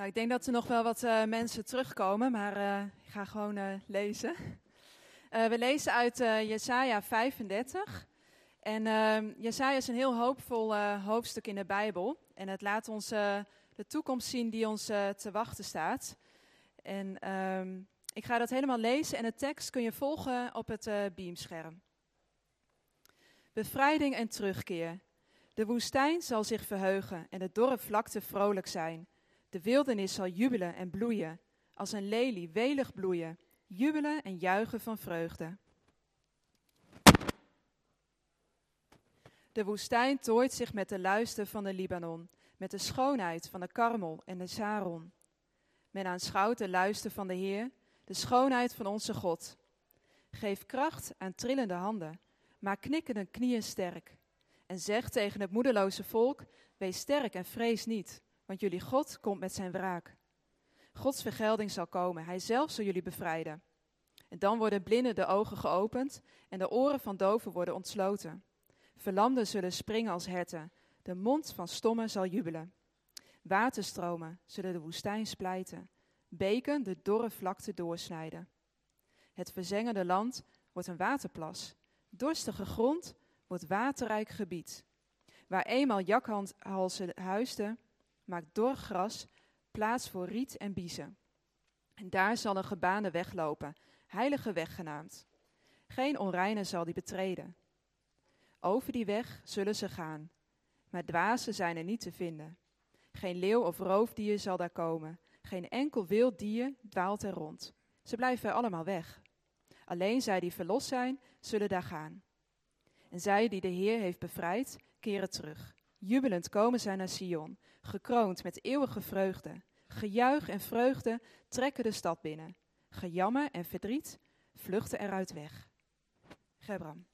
Nou, ik denk dat er nog wel wat uh, mensen terugkomen, maar uh, ik ga gewoon uh, lezen. we lezen uit Jesaja 35. En ehm, Jesaja is een heel hoopvol hoofdstuk in de Bijbel. En het laat ons de toekomst zien die ons te wachten staat. En ehm, ik ga dat helemaal lezen en de tekst kun je volgen op het beamscherm. Bevrijding en terugkeer. De woestijn zal zich verheugen en de dorre vlakte vrolijk zijn. De wildernis zal jubelen en bloeien, als een lelie welig bloeien, jubelen en juichen van vreugde. De woestijn tooit zich met de luister van de Libanon, met de schoonheid van de Karmel en de Saron. Men aanschouwt de luister van de Heer, de schoonheid van onze God. Geef kracht aan trillende handen, maak knikkende knieën sterk. En zeg tegen het moedeloze volk: Wees sterk en vrees niet want jullie God komt met zijn wraak. Gods vergelding zal komen, hij zelf zal jullie bevrijden. En dan worden blinden de ogen geopend en de oren van doven worden ontsloten. Verlamden zullen springen als herten, de mond van stommen zal jubelen. Waterstromen zullen de woestijn splijten, beken de dorre vlakte doorsnijden. Het verzengende land wordt een waterplas, dorstige grond wordt waterrijk gebied. Waar eenmaal jakhalzen huisden, maakt door gras plaats voor riet en biezen. En daar zal een gebaande weg lopen, heilige weg genaamd. Geen onreine zal die betreden. Over die weg zullen ze gaan, maar dwazen zijn er niet te vinden. Geen leeuw of roofdier zal daar komen, geen enkel wild dier dwaalt er rond. Ze blijven allemaal weg. Alleen zij die verlost zijn, zullen daar gaan. En zij die de Heer heeft bevrijd, keren terug. Jubelend komen zij naar Sion, gekroond met eeuwige vreugde. Gejuich en vreugde trekken de stad binnen. Gejammer en verdriet vluchten eruit weg. Gebram.